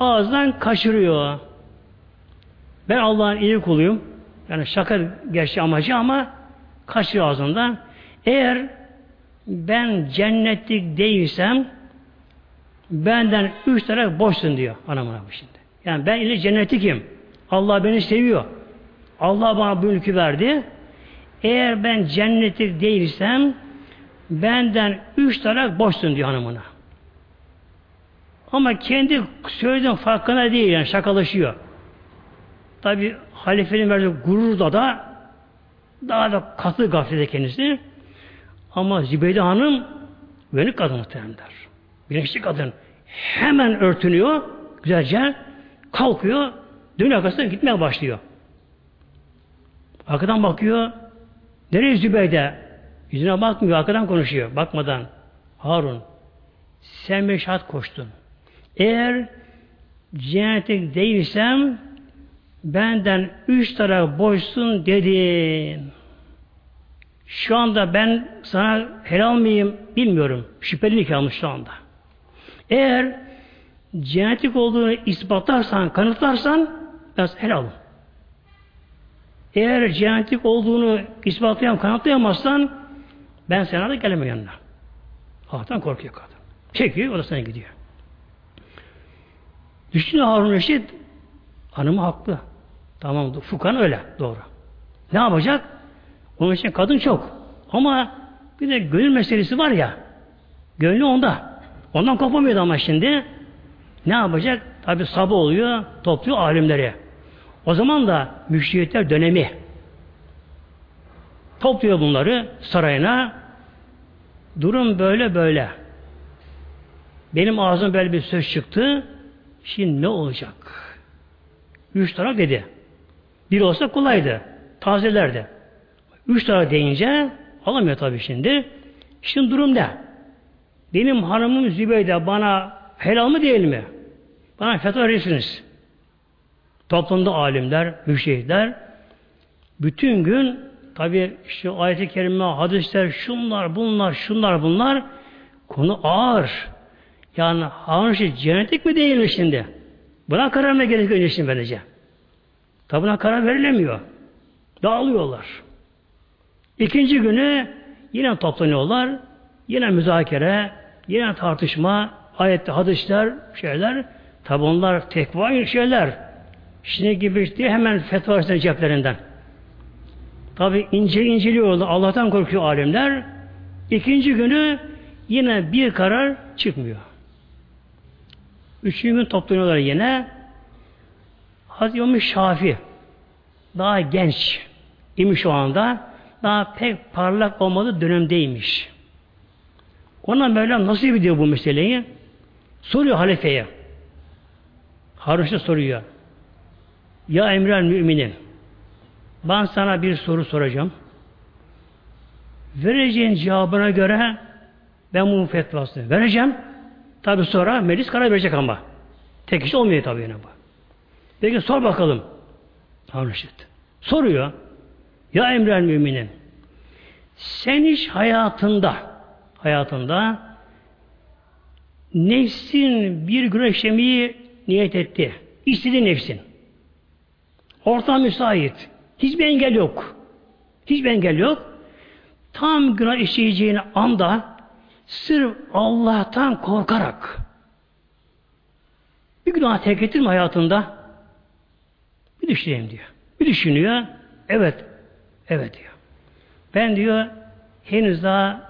ağızdan kaçırıyor. Ben Allah'ın iyi kuluyum. Yani şaka gerçi amacı ama kaçıyor ağzından. Eğer ben cennetlik değilsem benden üç taraf boşsun diyor anam anam şimdi. Yani ben ile cennetlikim. Allah beni seviyor. Allah bana bu ülkü verdi. Eğer ben cennetlik değilsem benden üç taraf boşsun diyor hanımına. Ama kendi söylediğin farkına değil yani şakalaşıyor. Tabi halifenin verdiği gururda da daha da katı gaflete kendisi. Ama Zübeyde Hanım uyanık kadın muhteremler. Bilinçli kadın. Hemen örtünüyor. Güzelce kalkıyor. Dün arkasına gitmeye başlıyor. Arkadan bakıyor. Nereye Zübeyde? Yüzüne bakmıyor. Arkadan konuşuyor. Bakmadan. Harun sen meşhat koştun. Eğer cennete değilsem benden üç taraf boşsun dedin. Şu anda ben sana helal mıyım bilmiyorum. Şüpheli nikahmış şu anda. Eğer cennetlik olduğunu ispatlarsan, kanıtlarsan ben helalım. Eğer cennetlik olduğunu ispatlayan, kanıtlayamazsan ben sana da gelemem yanına. Allah'tan korkuyor kadın. Çekiyor, odasına gidiyor. Düşünüyor Harun Reşit, hanımı haklı. Tamam, Fukan öyle, doğru. Ne yapacak? Onun için kadın çok. Ama bir de gönül meselesi var ya, gönlü onda. Ondan kopamıyordu ama şimdi. Ne yapacak? Tabi sabah oluyor, topluyor alimleri. O zaman da müşriyetler dönemi. Topluyor bunları sarayına. Durum böyle böyle. Benim ağzım böyle bir söz çıktı. Şimdi ne olacak? Üç taraf dedi. Bir olsa kolaydı. Tazelerdi. Üç taraf deyince alamıyor tabii şimdi. Şimdi durum ne? Benim hanımım Zübeyde bana helal mı değil mi? Bana fetva verirsiniz. Toplumda alimler, müşehitler bütün gün tabi şu ayet-i kerime, hadisler, şunlar, bunlar, şunlar, bunlar konu ağır. Yani Harun şey cennetik mi değil mi şimdi? Buna karar vermek gerekiyor önce şimdi böylece. Tabi buna karar verilemiyor. Dağılıyorlar. İkinci günü yine toplanıyorlar. Yine müzakere, yine tartışma, ayette hadisler, şeyler. Tabi onlar tekva şeyler. Şimdi gibi diye hemen fetva ceplerinden. Tabi ince inceliyorlar. Allah'tan korkuyor alimler. İkinci günü yine bir karar çıkmıyor. Üçüncü gün toplanıyorlar yine. Hazreti İmam Şafi daha genç imiş o anda. Daha pek parlak olmadığı dönemdeymiş. Ona Mevlam nasıl biliyor bu meseleyi? Soruyor halifeye. Harun soruyor. Ya emrel müminin ben sana bir soru soracağım. Vereceğin cevabına göre ben bu fetvasını vereceğim. Tabi sonra meclis karar verecek ama. Tek kişi olmuyor tabi yine bu. Peki sor bakalım. Harun Soruyor. Ya emrel müminin sen hiç hayatında hayatında nefsin bir güneş yemeği niyet etti. İstedi nefsin. Ortam müsait. Hiçbir engel yok. Hiçbir engel yok. Tam günah işleyeceğini anda sırf Allah'tan korkarak bir günah terk ettin mi hayatında? Bir düşüneyim diyor. Bir düşünüyor. Evet. Evet diyor. Ben diyor henüz daha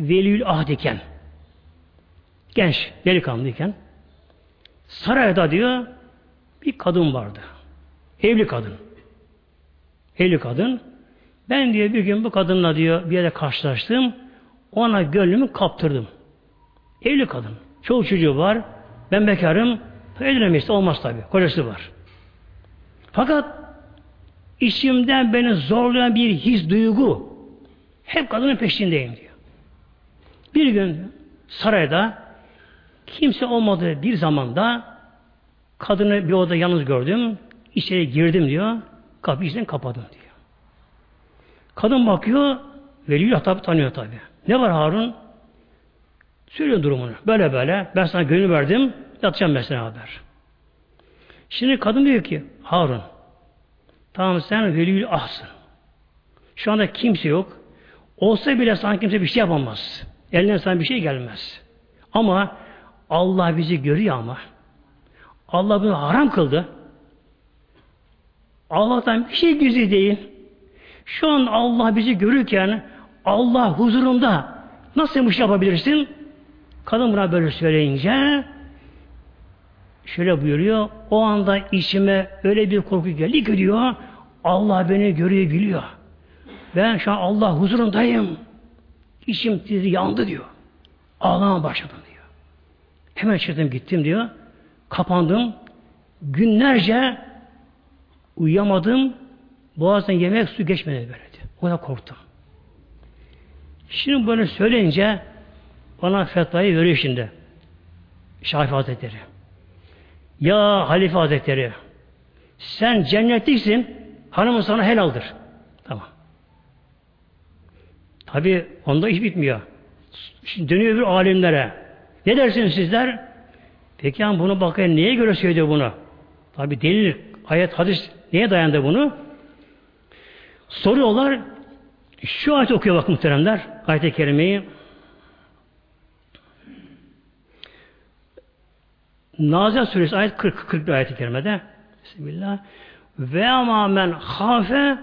velül ahd iken genç, delikanlıyken sarayda diyor bir kadın vardı. Evli kadın. Evli kadın. Ben diyor bir gün bu kadınla diyor bir yere karşılaştım. Ona gönlümü kaptırdım. Evli kadın. Çoğu çocuğu var. Ben bekarım. Evlenemezse olmaz tabi. Kocası var. Fakat içimden beni zorlayan bir his, duygu hep kadının peşindeyim diyor. Bir gün sarayda kimse olmadığı bir zamanda kadını bir oda yalnız gördüm. İçeri girdim diyor. Kapıyı içinden kapadım diyor. Kadın bakıyor. Veliyle tabi tanıyor tabi. Ne var Harun? Söylüyor durumunu. Böyle böyle. Ben sana gönül verdim. Yatacağım ben sana haber. Şimdi kadın diyor ki Harun Tamam sen velül ahsın. Şu anda kimse yok. Olsa bile sana kimse bir şey yapamaz. Elinden sana bir şey gelmez. Ama Allah bizi görüyor ama. Allah bunu haram kıldı. Allah'tan bir şey gizli değil. Şu an Allah bizi görürken Allah huzurunda nasıl bir şey yapabilirsin? Kadın buna böyle söyleyince şöyle buyuruyor. O anda içime öyle bir korku geldi ki diyor Allah beni görüyor biliyor. Ben şu an Allah huzurundayım. İçim tizi yandı diyor. Ağlama başladım diyor. Hemen çıktım gittim diyor. Kapandım. Günlerce uyuyamadım. Boğazdan yemek su geçmedi böyle diyor. O da korktum. Şimdi böyle söyleyince bana fetvayı veriyor şimdi. Şahif Hazretleri. Ya Halife Hazretleri sen cennetliksin hanımın sana helaldir. Tabi onda iş bitmiyor. Şimdi dönüyor bir alimlere. Ne dersiniz sizler? Peki yani bunu bakın neye göre söylüyor bunu? Tabi delil, ayet, hadis neye dayandı bunu? Soruyorlar. Şu ayet okuyor bak muhteremler. Ayet-i kerimeyi. Nazil suresi ayet 40 40 ayet-i kerimede. Bismillah. Ve ama men hafe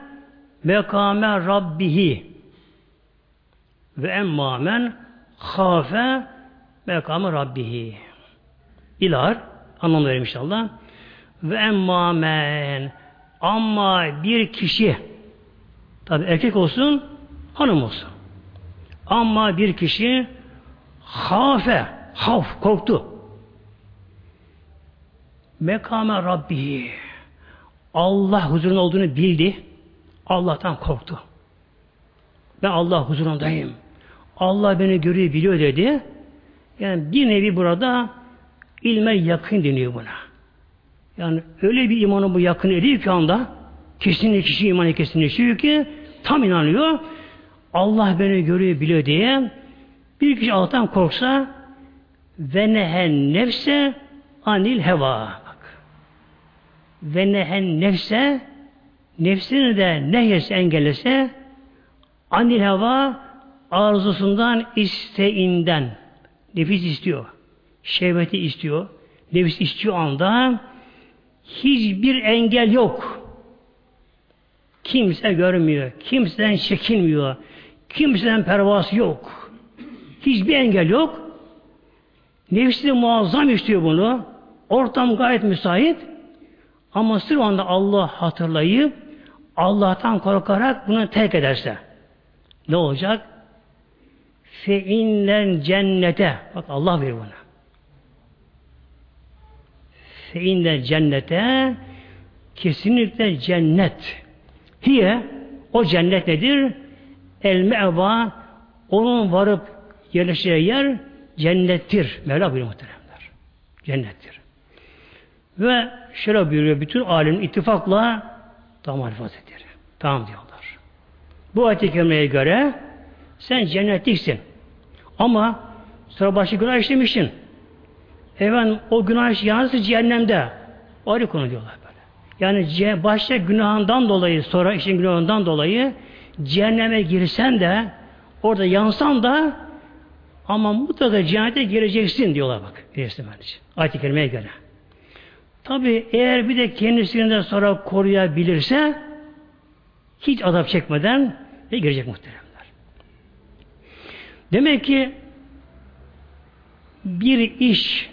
mekame rabbihi ve emma men hafe mekame rabbihi. İlar anlam verim inşallah. Ve emma men ama bir kişi tabi erkek olsun hanım olsun. Ama bir kişi hafe haf korktu. Mekame Rabbi Allah huzurunda olduğunu bildi. Allah'tan korktu. Ben Allah huzurundayım. Allah beni görüyor, biliyor dedi. Yani bir nevi burada ilme yakın deniyor buna. Yani öyle bir imanı bu yakın ediyor ki anda kesinlikle kişi imanı kesinleşiyor ki tam inanıyor. Allah beni görüyor, biliyor diye bir kişi Allah'tan korksa ve nehen nefse anil heva. Bak. Ve nehen nefse nefsini de nehyese engellese anil heva arzusundan isteğinden nefis istiyor. Şehveti istiyor. Nefis istiyor anda hiçbir engel yok. Kimse görmüyor. Kimseden çekinmiyor. Kimseden pervası yok. Hiçbir engel yok. Nefsi de muazzam istiyor bunu. Ortam gayet müsait. Ama sırf anda Allah hatırlayıp Allah'tan korkarak bunu terk ederse ne olacak? Fe innen cennete bak Allah veriyor buna. Fe innen cennete kesinlikle cennet. Hiye o cennet nedir? El me'va onun varıp yerleşeceği yer cennettir. Mevla buyuruyor muhteremler. Cennettir. Ve şöyle buyuruyor bütün alim ittifakla tamam Hazretleri. Tamam diyorlar. Bu ayet-i göre sen cennetliksin. Ama sonra başka günah işlemişsin. Efendim o günah yalnız cehennemde. Ayrı konu diyorlar böyle. Yani başta günahından dolayı sonra işin günahından dolayı cehenneme girsen de orada yansan da ama mutlaka cennete gireceksin diyorlar bak. Bence. Ayet-i Kerime'ye göre. Tabi eğer bir de kendisini de sonra koruyabilirse hiç azap çekmeden de girecek muhteremler. Demek ki bir iş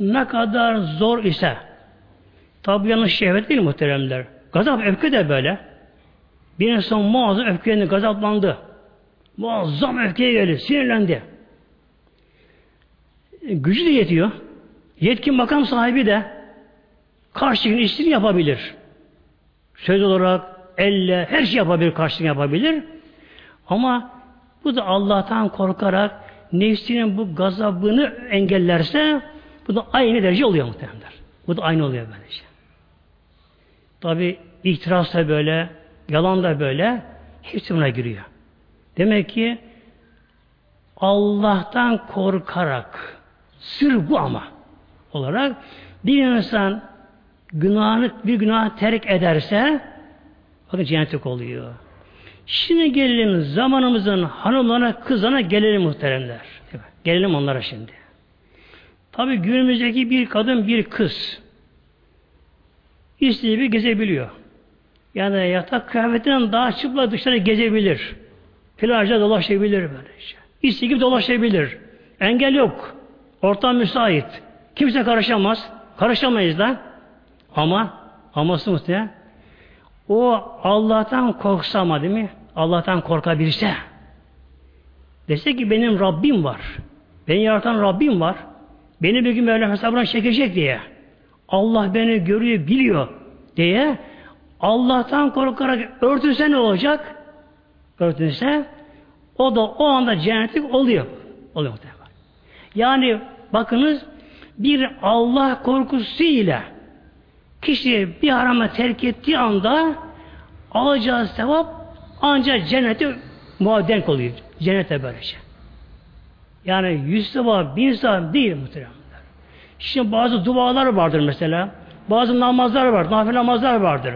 ne kadar zor ise tabi yanlış şehvet değil muhteremler. Gazap öfke de böyle. Bir insan muazzam öfkeyle gazaplandı. Muazzam öfkeye geldi, sinirlendi. Gücü de yetiyor. Yetkin makam sahibi de karşılığını istediğini yapabilir. Söz olarak, elle, her şey yapabilir, karşılığını yapabilir. Ama bu da Allah'tan korkarak nefsinin bu gazabını engellerse bu da aynı derece oluyor muhtemelen. Bu da aynı oluyor böylece. Tabi ihtiras da böyle, yalan da böyle, hepsi buna giriyor. Demek ki Allah'tan korkarak sır bu ama olarak bir insan günahını bir günah terk ederse Bakın cennetlik oluyor. Şimdi gelelim zamanımızın hanımlarına, kızlarına gelelim muhteremler. Gelelim onlara şimdi. Tabi günümüzdeki bir kadın, bir kız istediği bir gezebiliyor. Yani yatak kıyafetinden daha çıplak dışarı gezebilir. Plajda dolaşabilir böylece. İstediği gibi dolaşabilir. Engel yok. Ortam müsait. Kimse karışamaz. Karışamayız da. Ama aması muhtemelen o Allah'tan korksa ama değil mi? Allah'tan korkabilse dese ki benim Rabbim var. Beni yaratan Rabbim var. Beni bir gün Mevlam hesabına çekecek diye. Allah beni görüyor, biliyor diye Allah'tan korkarak örtülse ne olacak? Örtülse o da o anda cennetlik oluyor. Oluyor muhtemelen. Yani bakınız bir Allah korkusuyla kişi bir harama terk ettiği anda alacağı sevap ancak cennete muaddenk oluyor. Cennete böylece. Yani yüz sevap, bin sevap değil muhtemelen. Şimdi bazı dualar vardır mesela. Bazı namazlar var, nafile namazlar vardır.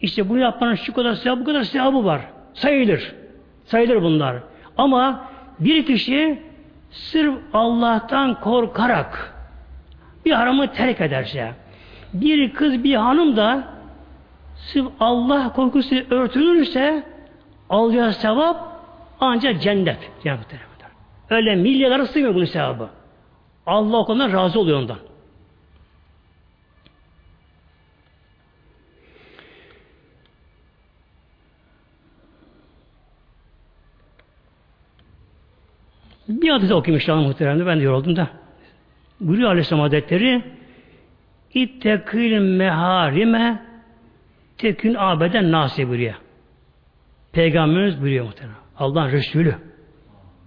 İşte bunu yapmanın şu kadar sevabı, bu kadar sevabı var. Sayılır. Sayılır bunlar. Ama bir kişi sırf Allah'tan korkarak bir haramı terk ederse, bir kız bir hanım da sırf Allah korkusu örtülürse alacağı sevap ancak cennet. cennet. Öyle milyarlara sığmıyor bunun sevabı. Allah o konuda razı oluyor ondan. Bir hadis okuyayım inşallah muhteremde. Ben de yoruldum da. Buyuruyor Aleyhisselam Hazretleri İttekil meharime tekün abeden nasi buyuruyor. Peygamberimiz buyuruyor muhtemelen. Allah'ın Resulü.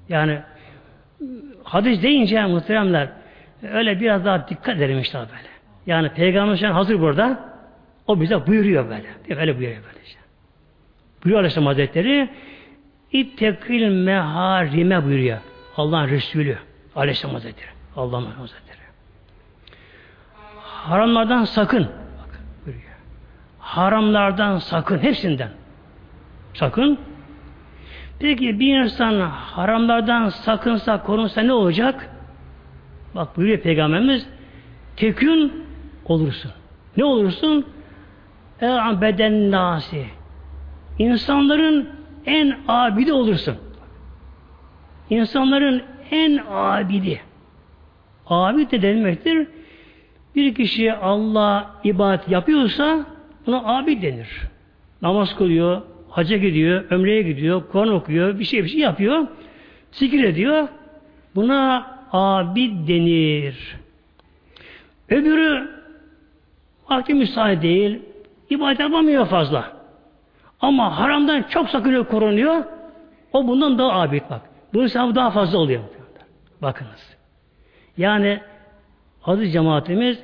Yani hadis deyince muhteremler öyle biraz daha dikkat edelim işte böyle. Yani Peygamber şu hazır burada. O bize buyuruyor böyle. Değil Öyle buyuruyor böyle işte. Buyuruyor Aleyhisselam Hazretleri İttekil meharime buyuruyor. Allah'ın Resulü Aleyhisselam Hazretleri. Allah'ın Hazretleri. Haramlardan sakın. Bak, buyuruyor. Haramlardan sakın. Hepsinden. Sakın. Peki bir insan haramlardan sakınsa, korunsa ne olacak? Bak buyuruyor Peygamberimiz tekün olursun. Ne olursun? E beden nasi. İnsanların en abidi olursun. İnsanların en abidi. Abid de demektir. Bir kişi Allah ibadet yapıyorsa buna abid denir. Namaz kılıyor, hacca gidiyor, ömreye gidiyor, Kur'an okuyor, bir şey bir şey yapıyor, zikir ediyor. Buna abid denir. Öbürü vakti müsaade değil, ibadet yapamıyor fazla. Ama haramdan çok sakınıyor, korunuyor. O bundan daha abid bak. Bunun sevabı daha fazla oluyor. Bakınız. Yani aziz cemaatimiz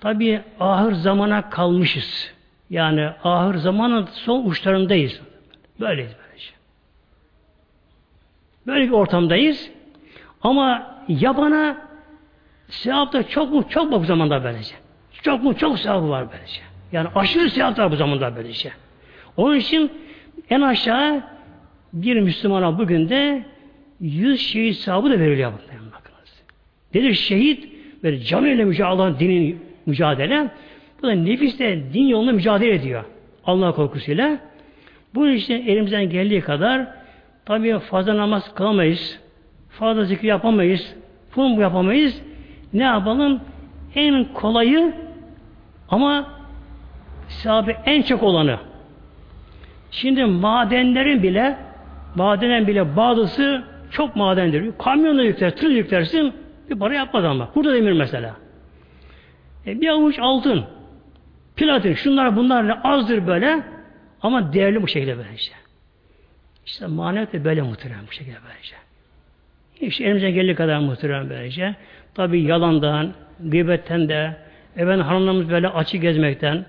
tabi ahır zamana kalmışız. Yani ahır zamanın son uçlarındayız. Böyleyiz böylece. Böyle bir ortamdayız. Ama yabana sevap da çok mu çok mu bu zamanda böylece. Çok mu çok sevabı var böylece. Yani aşırı sevap bu zamanda böylece. Onun için en aşağı bir Müslümana bugün de yüz şehit sahabı da veriliyor. Bakınız. Nedir şehit? Böyle canıyla mücadele, dinin mücadele. Bu da nefisle din yolunda mücadele ediyor. Allah korkusuyla. Bu işte elimizden geldiği kadar tabii fazla namaz kılamayız. Fazla zikir yapamayız. Bunu yapamayız. Ne yapalım? En kolayı ama sahibi en çok olanı. Şimdi madenlerin bile madenen bile bazısı çok madendir. Kamyonla yükler, tır yüklersin bir para yapmaz ama. Burada demir mesela. E, bir avuç altın, platin, şunlar bunlar azdır böyle ama değerli bu şekilde böylece. İşte maneviyat da böyle muhterem bu şekilde böylece. İşte elimize geldiği kadar muhterem böylece. Tabi yalandan, gıybetten de, efendim hanımlarımız böyle açı gezmekten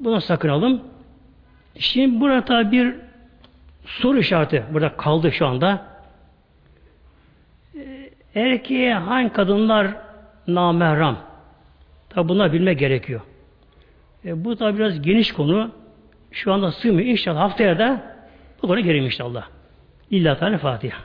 buna sakınalım. Şimdi burada bir soru işareti burada kaldı şu anda. Erkeğe hangi kadınlar namerram? Tabi bunlar bilmek gerekiyor. E, bu tabi biraz geniş konu. Şu anda sığmıyor. İnşallah haftaya da bu konu girelim inşallah. İlla Teala Fatiha.